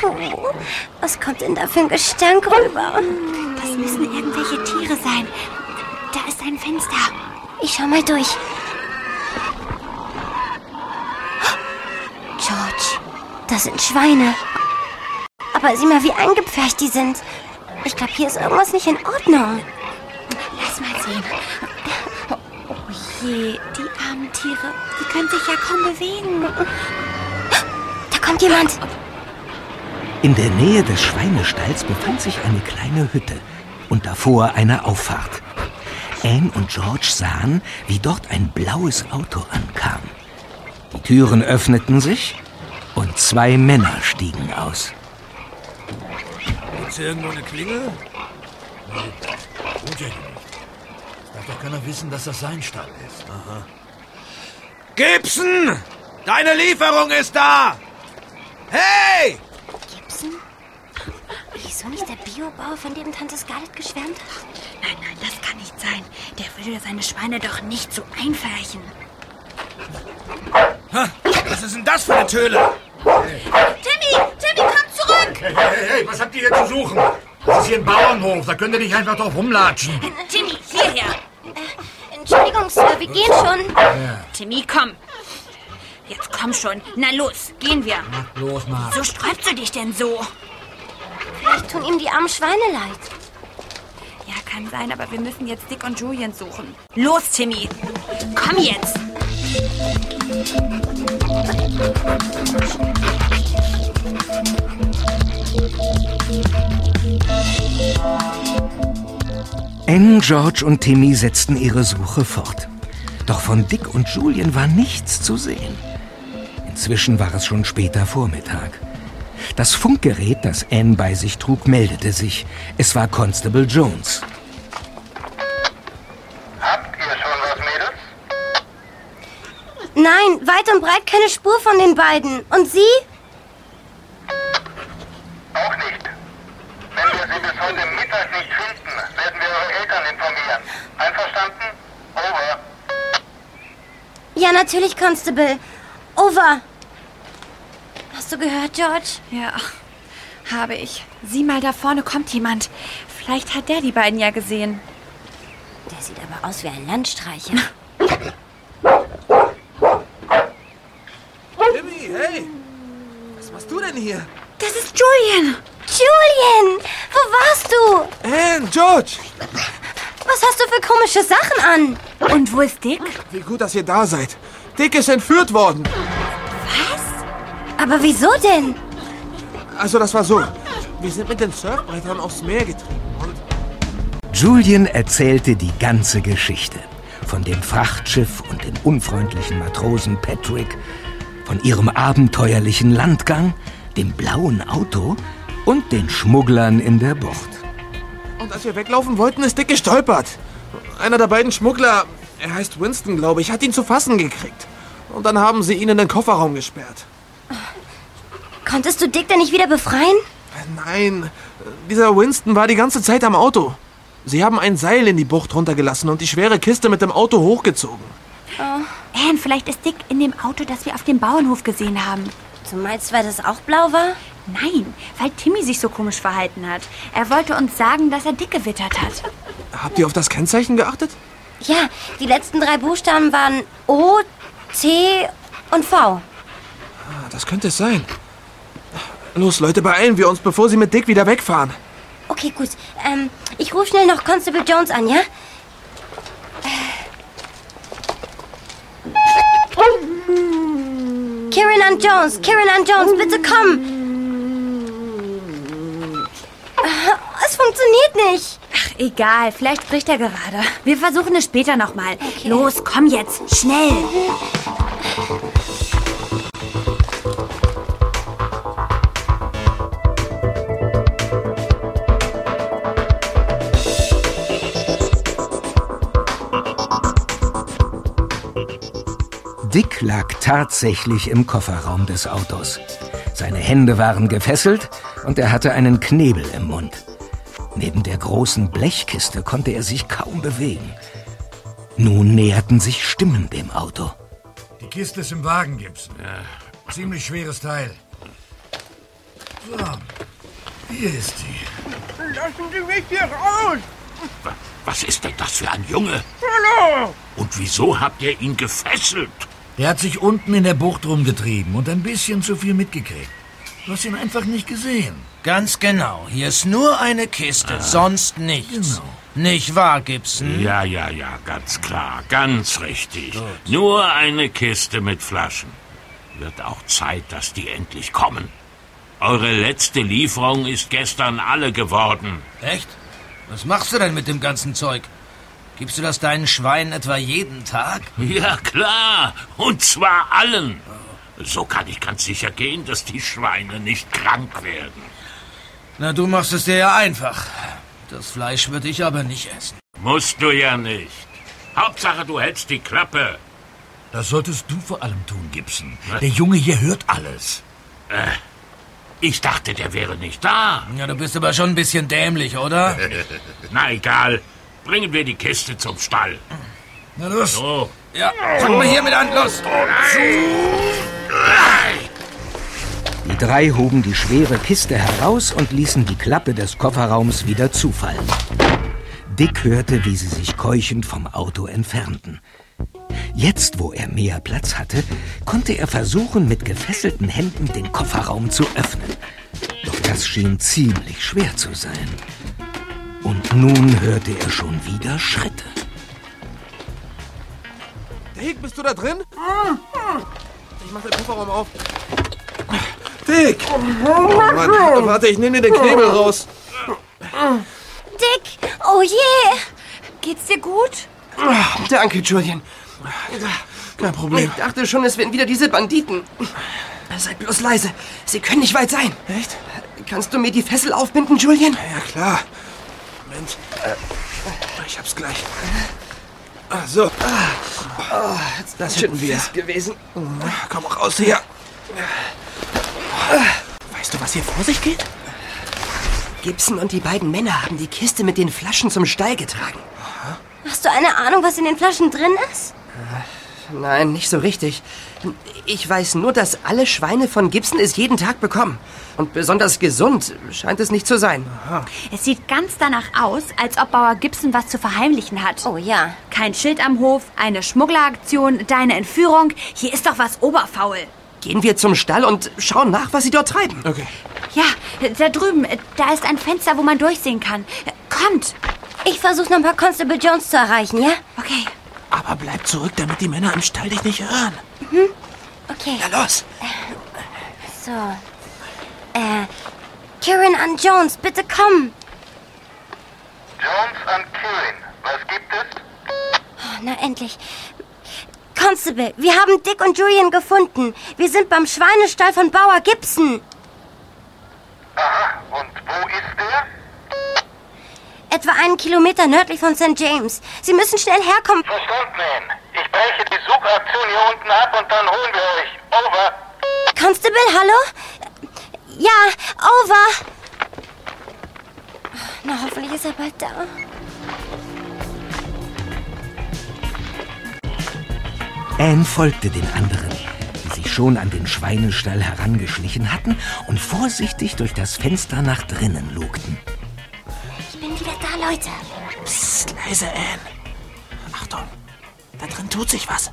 Puh, was kommt denn da für ein Gestank rüber? Das müssen irgendwelche Tiere sein. Da ist ein Fenster. Ich schau mal durch. George, das sind Schweine. Aber sieh mal, wie eingepfercht die sind. Ich glaube, hier ist irgendwas nicht in Ordnung. Lass mal sehen. Oh je, die armen Tiere. Die können sich ja kaum bewegen. Da kommt jemand. In der Nähe des Schweinestalls befand sich eine kleine Hütte und davor eine Auffahrt. Anne und George sahen, wie dort ein blaues Auto ankam. Die Türen öffneten sich und zwei Männer stiegen aus. Gibt's hier irgendwo eine Klingel? Nee, tut ja nicht. Darf doch keiner wissen, dass das sein Stall ist. Aha. Gibson! Deine Lieferung ist da! Hey! Gibson? Wieso nicht der Biobauer, von dem Tante Scarlett geschwärmt hat? Nein, nein, das kann nicht sein. Der würde seine Schweine doch nicht so einfärchen. Ha, was ist denn das für eine Töle? Timmy! Timmy, komm zurück! Hey, hey, hey, was habt ihr hier zu suchen? Das ist hier ein Bauernhof, da könnt ihr nicht einfach drauf rumlatschen. Timmy, hierher! Entschuldigung, Sir, wir gehen schon. Timmy, komm! Jetzt komm schon. Na los, gehen wir. Los, mal. Wieso sträubst du dich denn so? Vielleicht tun ihm die armen Schweine leid. Ja, kann sein, aber wir müssen jetzt Dick und Julian suchen. Los, Timmy! Komm jetzt! Anne, George und Timmy setzten ihre Suche fort. Doch von Dick und Julian war nichts zu sehen. Inzwischen war es schon später Vormittag. Das Funkgerät, das Anne bei sich trug, meldete sich. Es war Constable Jones. Weit und breit keine Spur von den beiden. Und Sie? Auch nicht. Wenn wir sie bis heute Mittag nicht finden, werden wir eure Eltern informieren. Einverstanden? Over. Ja, natürlich, Constable. Over. Hast du gehört, George? Ja, habe ich. Sieh mal, da vorne kommt jemand. Vielleicht hat der die beiden ja gesehen. Der sieht aber aus wie ein Landstreicher. *laughs* Timmy, hey! Was machst du denn hier? Das ist Julian! Julian! Wo warst du? Anne, George! Was hast du für komische Sachen an? Und wo ist Dick? Wie gut, dass ihr da seid. Dick ist entführt worden. Aber wieso denn? Also, das war so. Wir sind mit den Surfbrettern aufs Meer getrieben. Julian erzählte die ganze Geschichte. Von dem Frachtschiff und dem unfreundlichen Matrosen Patrick, von ihrem abenteuerlichen Landgang, dem blauen Auto und den Schmugglern in der Bucht. Und als wir weglaufen wollten, ist Dick gestolpert. Einer der beiden Schmuggler, er heißt Winston, glaube ich, hat ihn zu fassen gekriegt. Und dann haben sie ihn in den Kofferraum gesperrt. Konntest du Dick denn nicht wieder befreien? Nein, dieser Winston war die ganze Zeit am Auto. Sie haben ein Seil in die Bucht runtergelassen und die schwere Kiste mit dem Auto hochgezogen. Oh. Anne, vielleicht ist Dick in dem Auto, das wir auf dem Bauernhof gesehen haben. Du meinst, weil das auch blau war? Nein, weil Timmy sich so komisch verhalten hat. Er wollte uns sagen, dass er Dick gewittert hat. Habt ihr auf das Kennzeichen geachtet? Ja, die letzten drei Buchstaben waren O, T und V. Ah, das könnte es sein. Los, Leute, beeilen wir uns, bevor sie mit Dick wieder wegfahren. Okay, gut. Ähm, ich rufe schnell noch Constable Jones an, ja? Kieran an Jones, Kieran an Jones, bitte komm! Es funktioniert nicht. Ach, egal. Vielleicht spricht er gerade. Wir versuchen es später nochmal. Los, komm jetzt. Schnell. Lag tatsächlich im Kofferraum des Autos. Seine Hände waren gefesselt und er hatte einen Knebel im Mund. Neben der großen Blechkiste konnte er sich kaum bewegen. Nun näherten sich Stimmen dem Auto. Die Kiste ist im Wagen, Gibson. Ja. Ziemlich schweres Teil. So, hier ist sie. Lassen Sie mich hier raus! Was ist denn das für ein Junge? Hallo! Und wieso habt ihr ihn gefesselt? Der hat sich unten in der Bucht rumgetrieben und ein bisschen zu viel mitgekriegt. Du hast ihn einfach nicht gesehen. Ganz genau. Hier ist nur eine Kiste, sonst nichts. Nicht wahr, Gibson? Ja, ja, ja, ganz klar, ganz richtig. Nur eine Kiste mit Flaschen. Wird auch Zeit, dass die endlich kommen. Eure letzte Lieferung ist gestern alle geworden. Echt? Was machst du denn mit dem ganzen Zeug? Gibst du das deinen Schweinen etwa jeden Tag? *laughs* Ja, klar. Und zwar allen. So kann ich ganz sicher gehen, dass die Schweine nicht krank werden. Na, du machst es dir ja einfach. Das Fleisch würde ich aber nicht essen. Musst du ja nicht. Hauptsache, du hältst die Klappe. Das solltest du vor allem tun, Gibson. Der Junge hier hört alles. Äh, ich dachte, der wäre nicht da. Ja, du bist aber schon ein bisschen dämlich, oder? *laughs* Na egal. Bringen wir die Kiste zum Stall. Na los. So. Ja, fangen wir hiermit an. Los. Die drei hoben die schwere Kiste heraus und ließen die Klappe des Kofferraums wieder zufallen. Dick hörte, wie sie sich keuchend vom Auto entfernten. Jetzt, wo er mehr Platz hatte, konnte er versuchen, mit gefesselten Händen den Kofferraum zu öffnen. Doch das schien ziemlich schwer zu sein. Und nun hörte er schon wieder Schritte. Dick, bist du da drin? Ich mach den Kofferraum auf. Dick! Oh Mann, warte, ich nehme dir den Knebel raus. Dick, oh je! Geht's dir gut? Danke, Julian. Kein Problem. Ich dachte schon, es wären wieder diese Banditen. Seid bloß leise. Sie können nicht weit sein. Echt? Kannst du mir die Fessel aufbinden, Julian? Ja, klar. Moment. Ich hab's gleich. Ah, so. Oh, Das hätten wir. fest gewesen. Komm raus hier. Weißt du, was hier vor sich geht? Gibson und die beiden Männer haben die Kiste mit den Flaschen zum Stall getragen. Hast du eine Ahnung, was in den Flaschen drin ist? Nein, nicht so richtig. Ich weiß nur, dass alle Schweine von Gibson es jeden Tag bekommen. Und besonders gesund scheint es nicht zu sein. Es sieht ganz danach aus, als ob Bauer Gibson was zu verheimlichen hat. Oh ja. Kein Schild am Hof, eine Schmuggleraktion, deine Entführung. Hier ist doch was oberfaul. Gehen wir zum Stall und schauen nach, was sie dort treiben. Okay. Ja, da drüben, da ist ein Fenster, wo man durchsehen kann. Kommt. Ich versuche nochmal Constable Jones zu erreichen, ja? Okay. Aber bleib zurück, damit die Männer im Stall dich nicht hören. Mhm. Okay. Na los. So. Äh, Kieran an Jones, bitte komm. Jones an Kirin, was gibt es? Oh, na endlich. Constable, wir haben Dick und Julian gefunden. Wir sind beim Schweinestall von Bauer Gibson. Aha, und wo ist der? Etwa einen Kilometer nördlich von St. James. Sie müssen schnell herkommen. Verstanden, Ann. Ich breche die Suchaktion hier unten ab und dann holen wir euch. Over. Constable, hallo? Ja, over. Na, hoffentlich ist er bald da. Anne folgte den anderen, die sich schon an den Schweinestall herangeschlichen hatten und vorsichtig durch das Fenster nach drinnen lugten. Ich bin wieder da, Leute. Psst, leise, Anne. Achtung, da drin tut sich was.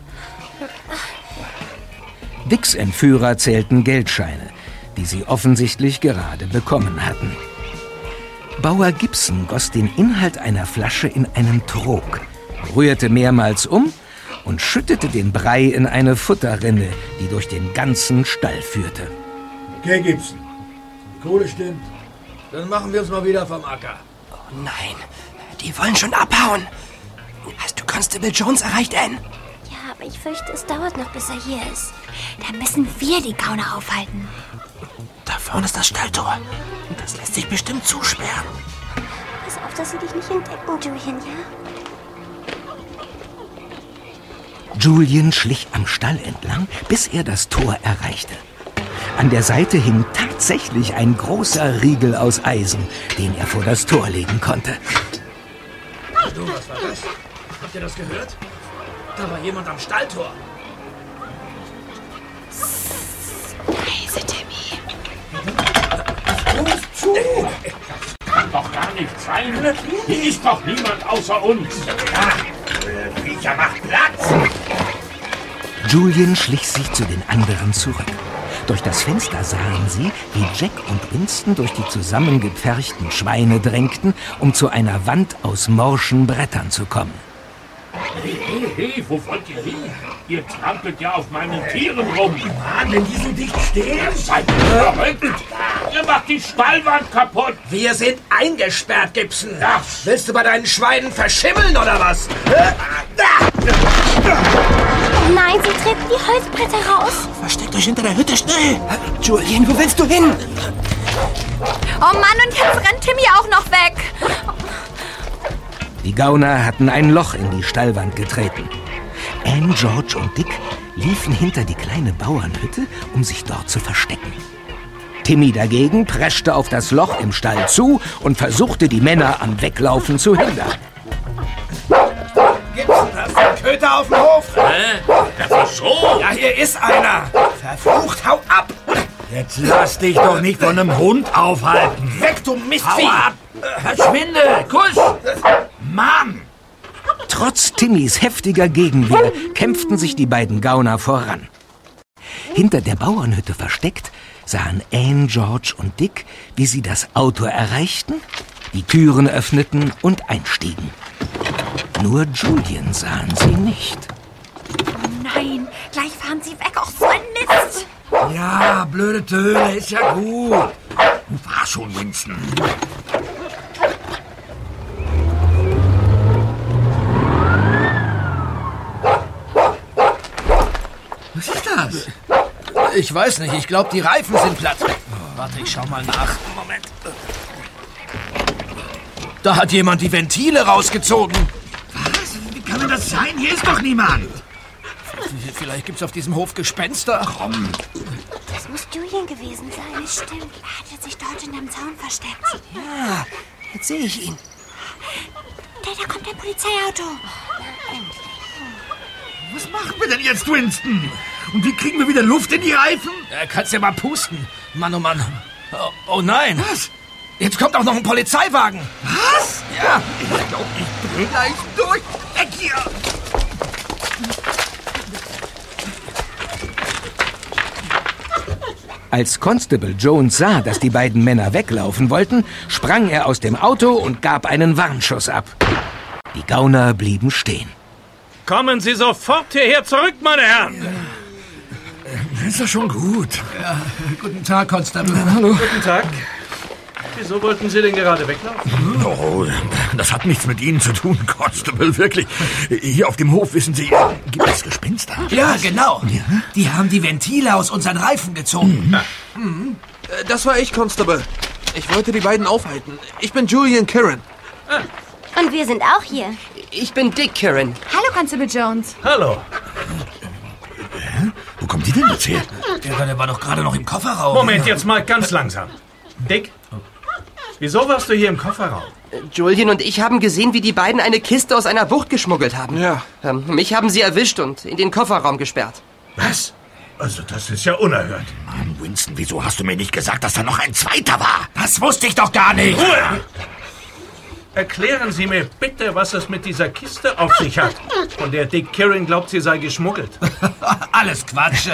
Dicks Entführer zählten Geldscheine, die sie offensichtlich gerade bekommen hatten. Bauer Gibson goss den Inhalt einer Flasche in einen Trog, rührte mehrmals um und schüttete den Brei in eine Futterrinne, die durch den ganzen Stall führte. Okay, Gibson. Die Kohle stimmt. Dann machen wir uns mal wieder vom Acker. Oh nein, die wollen schon abhauen. Hast du Constable Jones erreicht, Ann? Ja, aber ich fürchte, es dauert noch, bis er hier ist. Dann müssen wir die Gauner aufhalten. Da vorne ist das Stalltor. Das lässt sich bestimmt zusperren. Pass auf, dass sie dich nicht entdecken, Julian, ja? Julian schlich am Stall entlang, bis er das Tor erreichte. An der Seite hing tatsächlich ein großer Riegel aus Eisen, den er vor das Tor legen konnte. Du, was war das? Habt ihr das gehört? Da war jemand am Stalltor. Leise, Timmy. Los zu! Kann doch gar gar nicht sein. Hier ist doch niemand außer uns. Ja, Viecher macht Platz. Julian schlich sich zu den anderen zurück. Durch das Fenster sahen sie, wie Jack und Winston durch die zusammengepferchten Schweine drängten, um zu einer Wand aus morschen Brettern zu kommen. Hey, hey, hey, wo wollt ihr hin? Ihr trampelt ja auf meinen Tieren rum. Mann, wenn die so dicht stehen. Seid ihr verrückt? Ihr macht die Stallwand kaputt. Wir sind eingesperrt, Gibson. Willst du bei deinen Schweinen verschimmeln oder was? Hä? Nein, sie treten die Holzbretter raus. Versteckt euch hinter der Hütte, schnell! Julian, wo willst du hin? Oh Mann, und jetzt rennt Timmy auch noch weg. Die Gauner hatten ein Loch in die Stallwand getreten. Anne, George und Dick liefen hinter die kleine Bauernhütte, um sich dort zu verstecken. Timmy dagegen preschte auf das Loch im Stall zu und versuchte, die Männer am Weglaufen zu hindern. Köter auf dem Hof? Hä? Das ist so. Ja, hier ist einer. Verflucht, hau ab. Jetzt lass dich doch nicht von einem Hund aufhalten. Weg, du Mistvieh. Hau ab. Verschwinde. Kuss. Mann. Trotz Timmys heftiger Gegenwehr kämpften sich die beiden Gauner voran. Hinter der Bauernhütte versteckt sahen Anne, George und Dick, wie sie das Auto erreichten, die Türen öffneten und einstiegen. Nur Julian sahen sie nicht. Nein, gleich fahren sie weg. Auch so ein Mist. Ja, blöde Töne, ist ja gut. War schon, Winston. Was ist das? Ich weiß nicht. Ich glaube, die Reifen sind platt. Warte, ich schau mal nach. Moment. Da hat jemand die Ventile rausgezogen. Was? Wie kann denn das sein? Hier ist doch niemand. Vielleicht gibt's auf diesem Hof Gespenster. Komm. Das muss Julian gewesen sein. Stimmt. Er hat sich dort in dem Zaun versteckt. Ja, jetzt sehe ich ihn. Da, da kommt ein Polizeiauto. Was machen wir denn jetzt, Winston? Und wie kriegen wir wieder Luft in die Reifen? Äh, kannst ja mal pusten. Mann, oh Mann. Oh, oh nein. Was? Jetzt kommt auch noch ein Polizeiwagen. Was? Ja. Ich glaube, ich dreh gleich durch. Weg hier. Als Constable Jones sah, dass die beiden Männer weglaufen wollten, sprang er aus dem Auto und gab einen Warnschuss ab. Die Gauner blieben stehen. Kommen Sie sofort hierher zurück, meine Herren. Ist doch schon gut. Ja, guten Tag, Constable. Hallo. Guten Tag. Wieso wollten Sie denn gerade weglaufen? Oh, das hat nichts mit Ihnen zu tun, Constable, wirklich. Hier auf dem Hof, wissen Sie, gibt es Gespenster? Ja, genau. Die haben die Ventile aus unseren Reifen gezogen. Mhm. Äh, Das war ich, Constable. Ich wollte die beiden aufhalten. Ich bin Julian Kieran. Und wir sind auch hier. Ich bin Dick Kieran. Hallo, Constable Jones. Hallo. Wo kommen die denn jetzt her? Der, der war doch gerade noch im Kofferraum. Moment, jetzt mal ganz langsam. Dick, wieso warst du hier im Kofferraum? Julian und ich haben gesehen, wie die beiden eine Kiste aus einer Bucht geschmuggelt haben. Ja. Ähm, mich haben sie erwischt und in den Kofferraum gesperrt. Was? Also, das ist ja unerhört. Mann, Winston, wieso hast du mir nicht gesagt, dass da noch ein zweiter war? Das wusste ich doch gar nicht. Ruhe! Erklären Sie mir bitte, was es mit dieser Kiste auf sich hat, von der Dick Kieran glaubt, sie sei geschmuggelt. *laughs* Alles Quatsch.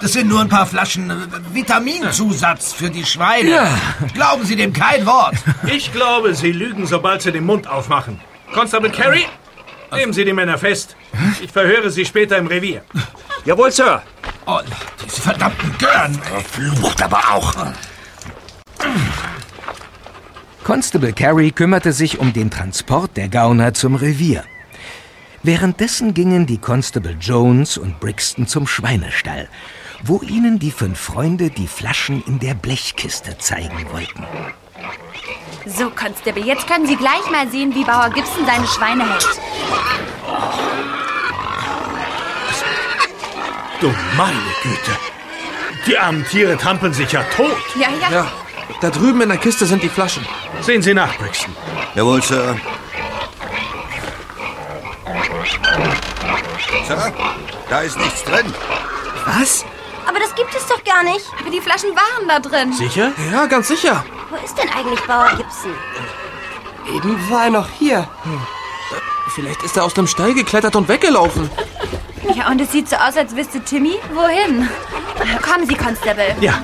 Das sind nur ein paar Flaschen Vitaminzusatz für die Schweine. Ja. Glauben Sie dem kein Wort. Ich glaube, Sie lügen, sobald Sie den Mund aufmachen. Constable Carey, nehmen Sie die Männer fest. Ich verhöre Sie später im Revier. Jawohl, Sir. Oh, diese verdammten Gören. Verflucht aber auch. Constable Carey kümmerte sich um den Transport der Gauner zum Revier. Währenddessen gingen die Constable Jones und Brixton zum Schweinestall, wo ihnen die fünf Freunde die Flaschen in der Blechkiste zeigen wollten. So, Constable, jetzt können Sie gleich mal sehen, wie Bauer Gibson seine Schweine hält. Du meine Güte. Die armen Tiere trampeln sich ja tot. Ja, ja. Ja, da drüben in der Kiste sind die Flaschen. Sehen Sie nach, Brixton. Jawohl, Sir. Sir, da ist nichts drin. Was? Aber das gibt es doch gar nicht. Aber die Flaschen waren da drin. Sicher? Ja, ganz sicher. Wo ist denn eigentlich Bauer Gibson? Eben war er noch hier. Vielleicht ist er aus dem Stall geklettert und weggelaufen. Ja, und es sieht so aus, als wüsste Timmy, wohin. Kommen Sie, Constable. Ja.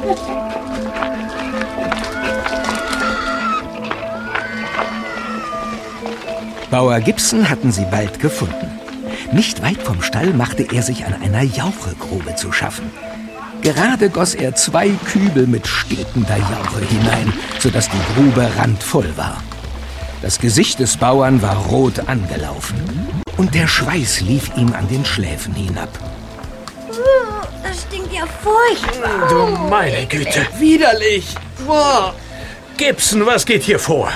Bauer Gibson hatten sie bald gefunden. Nicht weit vom Stall machte er sich an einer Jauchegrube zu schaffen. Gerade goss er zwei Kübel mit stinkender Jauche hinein, sodass die Grube randvoll war. Das Gesicht des Bauern war rot angelaufen und der Schweiß lief ihm an den Schläfen hinab. Das stinkt ja furchtbar. Du meine Güte, widerlich. Boah. Gibson, was geht hier vor?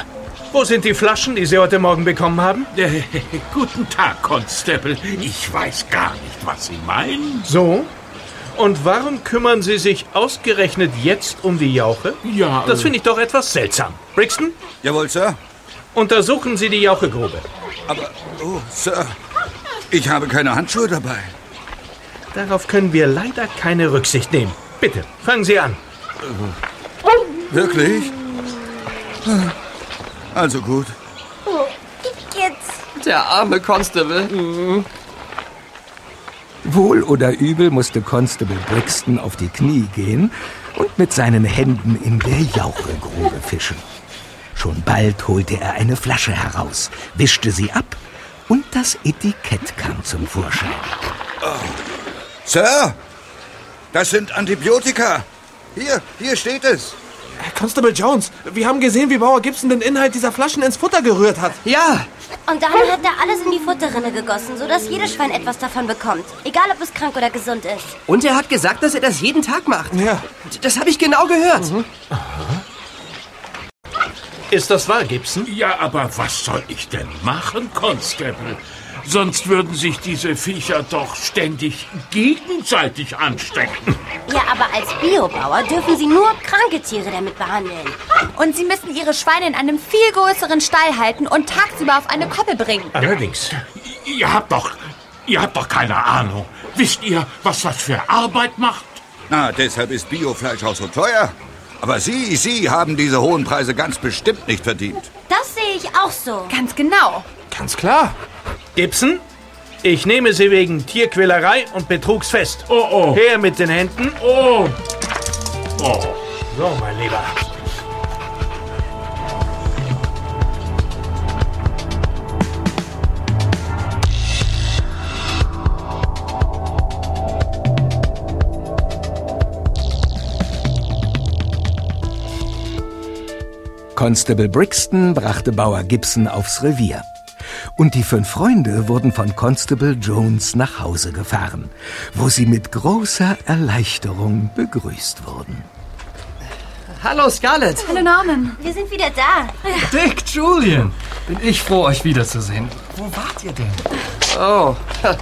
Wo sind die Flaschen, die Sie heute Morgen bekommen haben? Äh, *laughs* guten Tag, Constable. Ich weiß gar nicht, was Sie meinen. So? Und warum kümmern Sie sich ausgerechnet jetzt um die Jauche? Ja. Das finde ich doch etwas seltsam. Brixton? Jawohl, Sir. Untersuchen Sie die Jauchegrube. Aber, oh, Sir, ich habe keine Handschuhe dabei. Darauf können wir leider keine Rücksicht nehmen. Bitte, fangen Sie an. Wirklich? Also gut. Oh, ich jetzt. Der arme Constable. Wohl oder übel musste Constable Brixton auf die Knie gehen und mit seinen Händen in der Jauchegrube fischen. Schon bald holte er eine Flasche heraus, wischte sie ab und das Etikett kam zum Vorschein. Sir, das sind Antibiotika. Hier, hier steht es. Constable Jones, wir haben gesehen, wie Bauer Gibson den Inhalt dieser Flaschen ins Futter gerührt hat. Ja, Und dann hat er alles in die Futterrinne gegossen, sodass jedes Schwein etwas davon bekommt. Egal, ob es krank oder gesund ist. und er hat gesagt, dass er das jeden Tag macht. Ja. Das habe ich genau gehört. Ist das wahr, Gibson? Ja, aber was soll ich denn machen, Constable? Sonst würden sich diese Viecher doch ständig gegenseitig anstecken. Ja, aber als Biobauer dürfen sie nur kranke Tiere damit behandeln. Und Sie müssen Ihre Schweine in einem viel größeren Stall halten und tagsüber auf eine Koppel bringen. Allerdings. Ihr habt doch, ihr habt doch keine Ahnung. Wisst ihr, was das für Arbeit macht? Na, deshalb ist Biofleisch auch so teuer. Aber Sie, Sie haben diese hohen Preise ganz bestimmt nicht verdient. Das sehe ich auch so. Ganz genau. Ganz klar. Gibson, ich nehme Sie wegen Tierquälerei und Betrugs fest. Oh, oh. Her mit den Händen. Oh. Oh. So, mein Lieber. Constable Brixton brachte Bauer Gibson aufs Revier. Und die fünf Freunde wurden von Constable Jones nach Hause gefahren, wo sie mit großer Erleichterung begrüßt wurden. Hallo, Scarlett. Hallo Norman. Wir sind wieder da. Dick, Julian, bin ich froh, euch wiederzusehen. Wo wart ihr denn? Oh. *laughs*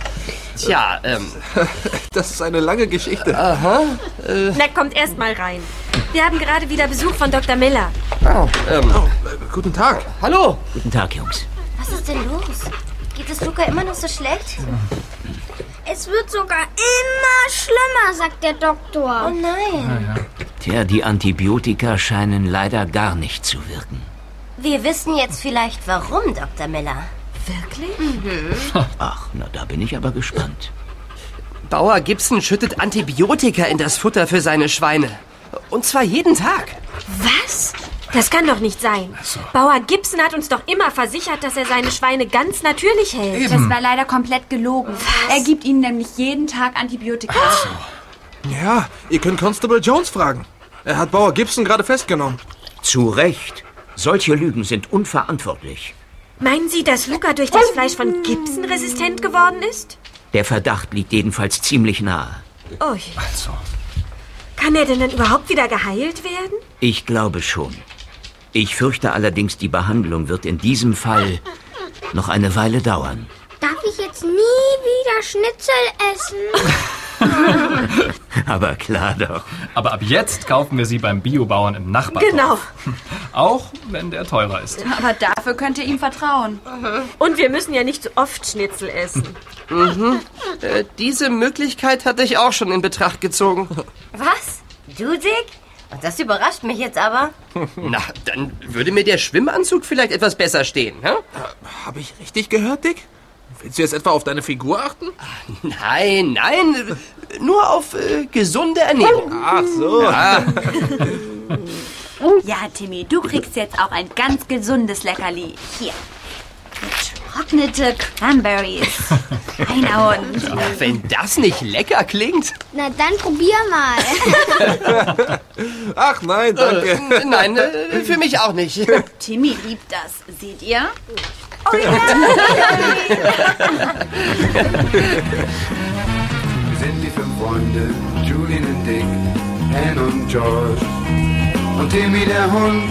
Tja, ähm. *laughs* Das ist eine lange Geschichte. Aha. Äh, Na, kommt erst mal rein. Wir haben gerade wieder Besuch von Dr. Miller. oh, ähm. Guten Tag. Hallo. Guten Tag, Jungs. Was ist denn los? Geht es Luca immer noch so schlecht? Es wird sogar immer schlimmer, sagt der Doktor. Oh nein. Tja, die Antibiotika scheinen leider gar nicht zu wirken. Wir wissen jetzt vielleicht warum, Dr. Miller. Wirklich? *laughs* Ach, na da bin ich aber gespannt. Bauer Gibson schüttet Antibiotika in das Futter für seine Schweine. Und zwar jeden Tag. Was? Das kann doch nicht sein. Bauer Gibson hat uns doch immer versichert, dass er seine Schweine ganz natürlich hält. Das war leider komplett gelogen. Er gibt ihnen nämlich jeden Tag Antibiotika. Ja, ihr könnt Constable Jones fragen. Er hat Bauer Gibson gerade festgenommen. Zu Recht. Solche Lügen sind unverantwortlich. Meinen Sie, dass Luca durch das Fleisch von Gibson resistent geworden ist? Der Verdacht liegt jedenfalls ziemlich nahe. Oh, Also, kann er denn dann überhaupt wieder geheilt werden? Ich glaube schon. Ich fürchte allerdings, die Behandlung wird in diesem Fall noch eine Weile dauern. Darf ich jetzt nie wieder Schnitzel essen? *laughs* Aber klar doch. aber ab jetzt kaufen wir sie beim Biobauern im Nachbarn. Genau. *laughs* Auch wenn der teurer ist. Aber dafür könnt ihr ihm vertrauen. Und wir müssen ja nicht so oft Schnitzel essen. Mhm. Äh, diese Möglichkeit hatte ich auch schon in Betracht gezogen. Was? Du, Dick? Das überrascht mich jetzt aber. *laughs* Na, dann würde mir der Schwimmanzug vielleicht etwas besser stehen, hä? Habe ich richtig gehört, Dick? Willst du jetzt etwa auf deine Figur achten? Nein, nein, nur auf äh, gesunde Ernährung. Ach so. Ja. Ja, Timmy, du kriegst jetzt auch ein ganz gesundes Leckerli. Hier. Getrocknete Cranberries. *laughs* Reinhauen. Wenn das nicht lecker klingt. Na dann probier mal. *laughs* Ach nein, danke. Äh, nein, äh, für mich auch nicht. Timmy liebt das. Seht ihr? Oh ja. Wir *laughs* sind die fünf Freunde, Julian und Dick, Anne und George und Timmy der Hund.